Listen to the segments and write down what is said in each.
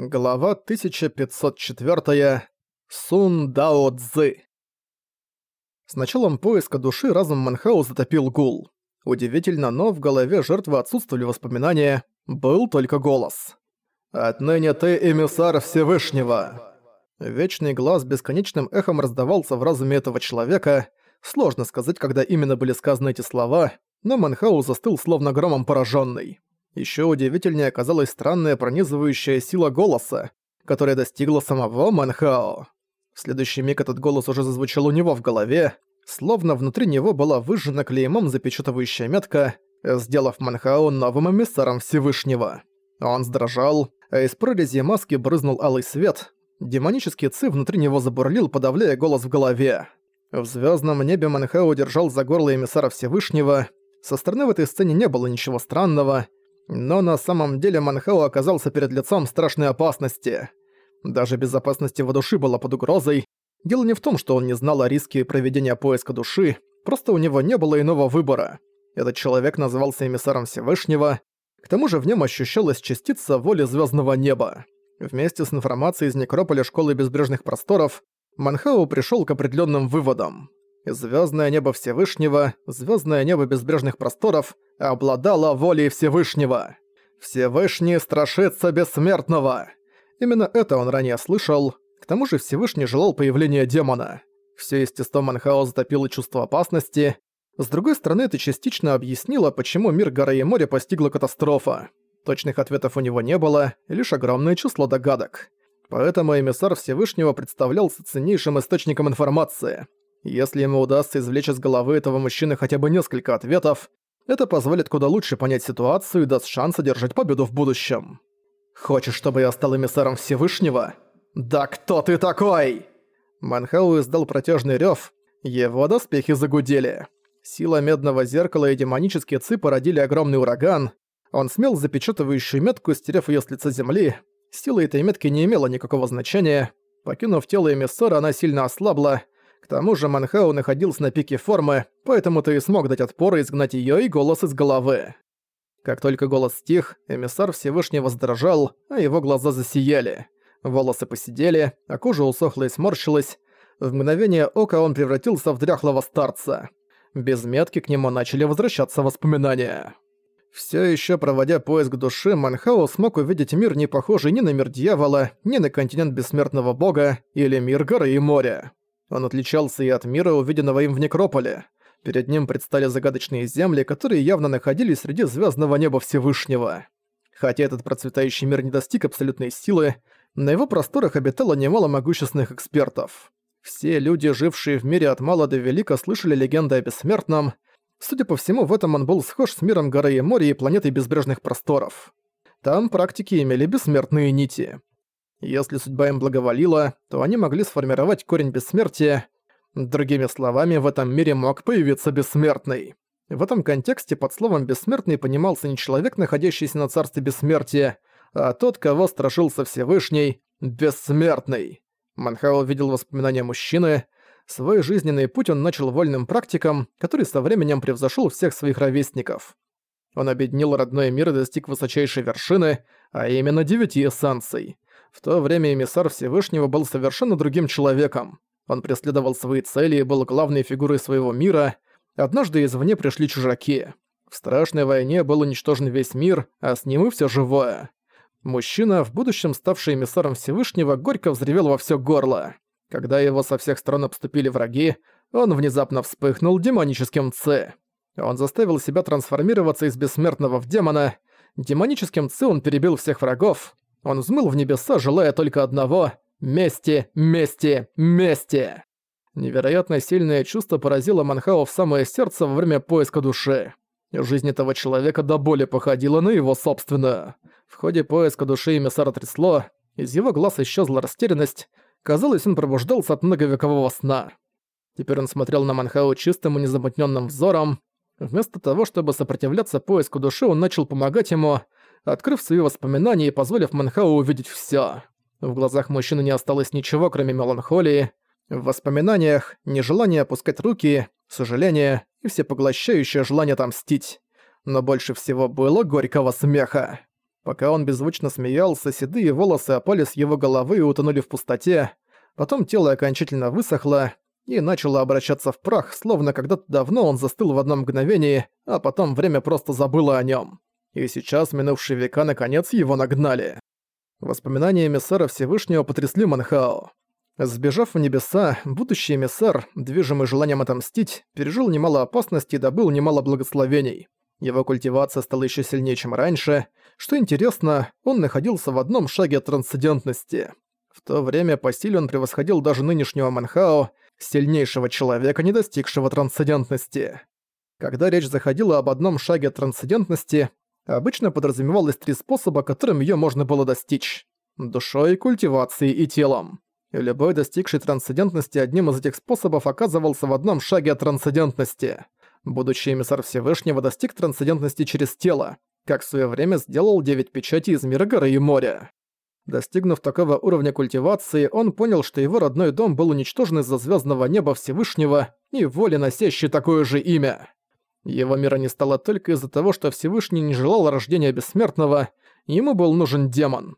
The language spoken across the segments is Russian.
Глава 1504. Сун Дао Цзы. С началом поиска души разум Манхау затопил гул. Удивительно, но в голове жертвы отсутствовали воспоминания, был только голос. «Отныне ты эмиссар Всевышнего!» Вечный глаз бесконечным эхом раздавался в разуме этого человека. Сложно сказать, когда именно были сказаны эти слова, но Манхау застыл словно громом пораженный. Еще удивительнее оказалась странная пронизывающая сила голоса, которая достигла самого Манхао. В следующий миг этот голос уже зазвучал у него в голове, словно внутри него была выжжена клеймом запечатывающая метка, сделав Манхао новым эмиссаром Всевышнего. Он сдрожал, а из прорези маски брызнул алый свет. Демонический ци внутри него забурлил, подавляя голос в голове. В звездном небе Манхао держал за горло эмиссара Всевышнего. Со стороны в этой сцене не было ничего странного, но на самом деле Манхао оказался перед лицом страшной опасности. Даже безопасность его души была под угрозой. Дело не в том, что он не знал о риске проведения поиска души, просто у него не было иного выбора. Этот человек назывался эмиссаром Всевышнего, к тому же в нем ощущалась частица воли звездного неба. Вместе с информацией из некрополя Школы Безбрежных Просторов Манхау пришел к определенным выводам. Звездное небо Всевышнего, звездное небо безбрежных просторов обладало волей Всевышнего. Всевышний страшится бессмертного. Именно это он ранее слышал. К тому же Всевышний желал появления демона. Все естество Манхао затопило чувство опасности. С другой стороны, это частично объяснило, почему мир горы и моря постигла катастрофа. Точных ответов у него не было, лишь огромное число догадок. Поэтому эмиссар Всевышнего представлялся ценнейшим источником информации. Если ему удастся извлечь из головы этого мужчины хотя бы несколько ответов, это позволит куда лучше понять ситуацию и даст шанс одержать победу в будущем. «Хочешь, чтобы я стал эмиссаром Всевышнего? Да кто ты такой?» Манхау издал протяжный рёв, его доспехи загудели. Сила медного зеркала и демонические ци породили огромный ураган. Он смел запечатывающую метку, стерев её с лица земли. Сила этой метки не имела никакого значения. Покинув тело эмиссара, она сильно ослабла, к тому же Манхау находился на пике формы, поэтому ты и смог дать отпор и изгнать её и голос из головы. Как только голос стих, эмиссар Всевышнего задрожал, а его глаза засияли. Волосы посидели, а кожа усохла и сморщилась. В мгновение ока он превратился в дряхлого старца. Без метки к нему начали возвращаться воспоминания. Все еще проводя поиск души, Манхау смог увидеть мир, не похожий ни на мир дьявола, ни на континент бессмертного бога или мир горы и моря. Он отличался и от мира, увиденного им в Некрополе. Перед ним предстали загадочные земли, которые явно находились среди звездного неба Всевышнего. Хотя этот процветающий мир не достиг абсолютной силы, на его просторах обитало немало могущественных экспертов. Все люди, жившие в мире от мала до велика, слышали легенды о бессмертном. Судя по всему, в этом он был схож с миром горы и моря и планетой безбрежных просторов. Там практики имели бессмертные нити. Если судьба им благоволила, то они могли сформировать корень бессмертия. Другими словами, в этом мире мог появиться бессмертный. В этом контексте под словом «бессмертный» понимался не человек, находящийся на царстве бессмертия, а тот, кого страшился Всевышний – бессмертный. Манхао видел воспоминания мужчины. Свой жизненный путь он начал вольным практиком, который со временем превзошел всех своих ровесников. Он объединил родной мир и достиг высочайшей вершины, а именно девяти эссенций – в то время эмиссар Всевышнего был совершенно другим человеком. Он преследовал свои цели и был главной фигурой своего мира. Однажды извне пришли чужаки. В страшной войне был уничтожен весь мир, а с ним и всё живое. Мужчина, в будущем ставший эмиссаром Всевышнего, горько взревел во всё горло. Когда его со всех сторон обступили враги, он внезапно вспыхнул демоническим Ц. Он заставил себя трансформироваться из бессмертного в демона. Демоническим Ц он перебил всех врагов, он взмыл в небеса, желая только одного — мести, мести, мести. Невероятно сильное чувство поразило Манхао в самое сердце во время поиска души. Жизнь этого человека до боли походила на его собственную. В ходе поиска души эмиссара трясло, из его глаз исчезла растерянность, казалось, он пробуждался от многовекового сна. Теперь он смотрел на Манхао чистым и незамутненным взором. Вместо того, чтобы сопротивляться поиску души, он начал помогать ему — открыв свои воспоминания и позволив Манхау увидеть всё. В глазах мужчины не осталось ничего, кроме меланхолии. В воспоминаниях нежелание опускать руки, сожаление и всепоглощающее желание отомстить. Но больше всего было горького смеха. Пока он беззвучно смеялся, седые волосы опали с его головы и утонули в пустоте. Потом тело окончательно высохло и начало обращаться в прах, словно когда-то давно он застыл в одно мгновение, а потом время просто забыло о нем. И сейчас минувшие века наконец его нагнали. Воспоминания эмиссара Всевышнего потрясли Манхао. Сбежав в небеса, будущий эмиссар, движимый желанием отомстить, пережил немало опасностей и добыл немало благословений. Его культивация стала еще сильнее, чем раньше. Что интересно, он находился в одном шаге от трансцендентности. В то время по силе он превосходил даже нынешнего Манхао, сильнейшего человека, не достигшего трансцендентности. Когда речь заходила об одном шаге от трансцендентности, обычно подразумевалось три способа, которым ее можно было достичь. Душой, культивацией и телом любой достигший трансцендентности одним из этих способов оказывался в одном шаге от трансцендентности. Будущий эмиссар Всевышнего достиг трансцендентности через тело, как в своё время сделал девять печатей из мира горы и моря. Достигнув такого уровня культивации, он понял, что его родной дом был уничтожен из-за звездного неба Всевышнего и воли носящей такое же имя. Его мира не стало только из-за того, что Всевышний не желал рождения бессмертного, ему был нужен демон.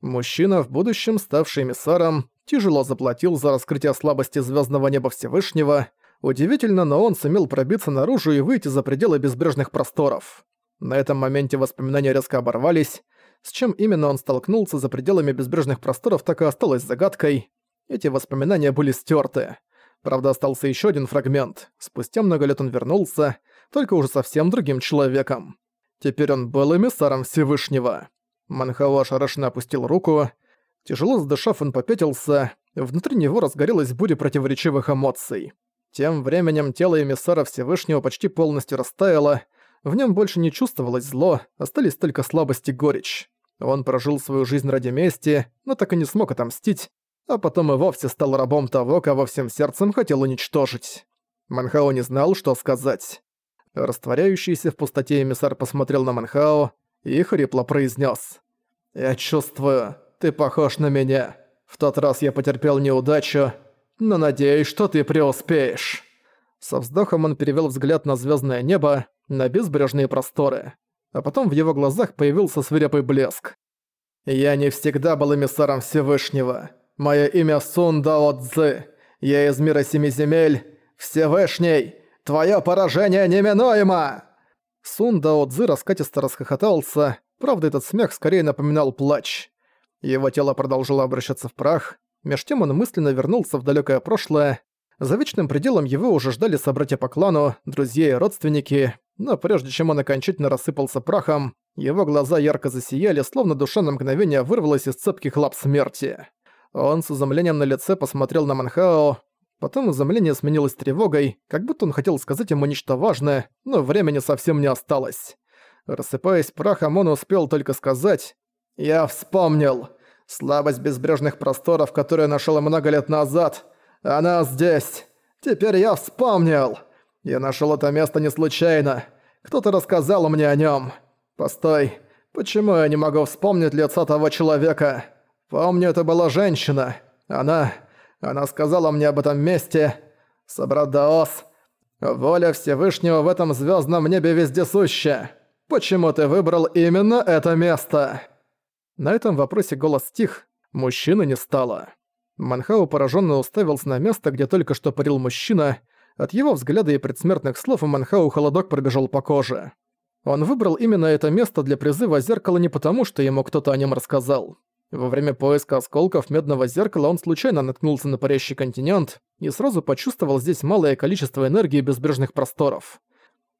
Мужчина, в будущем ставший эмиссаром, тяжело заплатил за раскрытие слабости звездного неба Всевышнего. Удивительно, но он сумел пробиться наружу и выйти за пределы безбрежных просторов. На этом моменте воспоминания резко оборвались. С чем именно он столкнулся за пределами безбрежных просторов, так и осталось загадкой. Эти воспоминания были стерты. Правда, остался еще один фрагмент. Спустя много лет он вернулся, только уже совсем другим человеком. Теперь он был эмиссаром Всевышнего. Манхао ошарашенно опустил руку. Тяжело задышав, он попятился. Внутри него разгорелась буря противоречивых эмоций. Тем временем тело эмиссара Всевышнего почти полностью растаяло. В нем больше не чувствовалось зло, остались только слабость и горечь. Он прожил свою жизнь ради мести, но так и не смог отомстить, а потом и вовсе стал рабом того, кого всем сердцем хотел уничтожить. Манхао не знал, что сказать. Растворяющийся в пустоте эмиссар посмотрел на Манхао и хрипло произнес: «Я чувствую, ты похож на меня. В тот раз я потерпел неудачу, но надеюсь, что ты преуспеешь». Со вздохом он перевел взгляд на звездное небо, на безбрежные просторы. А потом в его глазах появился свирепый блеск. «Я не всегда был эмиссаром Всевышнего. Мое имя Сун Дао Цзы. Я из мира семи земель. Всевышний, твое поражение неминуемо!» Сун Дао Цзы раскатисто расхохотался, правда этот смех скорее напоминал плач. Его тело продолжило обращаться в прах, меж тем он мысленно вернулся в далекое прошлое. За вечным пределом его уже ждали собратья по клану, друзья и родственники, но прежде чем он окончательно рассыпался прахом, его глаза ярко засияли, словно душа на мгновение вырвалась из цепких лап смерти. Он с изумлением на лице посмотрел на Манхао, потом изумление сменилось тревогой, как будто он хотел сказать ему нечто важное, но времени совсем не осталось. Рассыпаясь прахом, он успел только сказать «Я вспомнил. Слабость безбрежных просторов, которую нашел много лет назад. Она здесь. Теперь я вспомнил. Я нашел это место не случайно. Кто-то рассказал мне о нем. Постой, почему я не могу вспомнить лицо того человека? Помню, это была женщина. Она... Она сказала мне об этом месте. Собрат Даос. Воля Всевышнего в этом звездном небе вездесуща. Почему ты выбрал именно это место?» На этом вопросе голос стих, мужчины не стало. Манхау пораженно уставился на место, где только что парил мужчина. От его взгляда и предсмертных слов у Манхау холодок пробежал по коже. Он выбрал именно это место для призыва зеркала не потому, что ему кто-то о нем рассказал. Во время поиска осколков медного зеркала он случайно наткнулся на парящий континент и сразу почувствовал здесь малое количество энергии безбрежных просторов.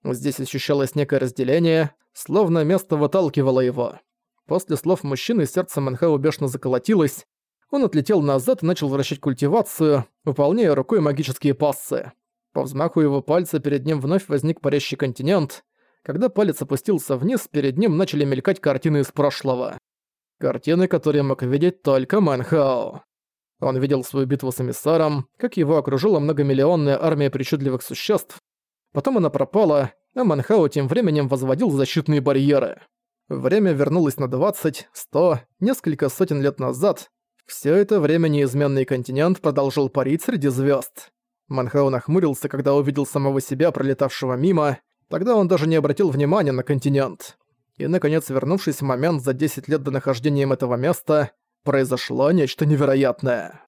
Здесь ощущалось некое разделение, словно место выталкивало его. После слов мужчины сердце Манхау бешено заколотилось. Он отлетел назад и начал вращать культивацию, выполняя рукой магические пассы. По взмаху его пальца перед ним вновь возник парящий континент. Когда палец опустился вниз, перед ним начали мелькать картины из прошлого. Картины, которые мог видеть только Манхао. Он видел свою битву с эмиссаром, как его окружила многомиллионная армия причудливых существ. Потом она пропала, а Манхао тем временем возводил защитные барьеры. Время вернулось на 20, 100, несколько сотен лет назад. Все это время неизменный континент продолжил парить среди звезд. Манхау нахмурился, когда увидел самого себя, пролетавшего мимо. Тогда он даже не обратил внимания на континент. И, наконец, вернувшись в момент за 10 лет до нахождением этого места, произошло нечто невероятное.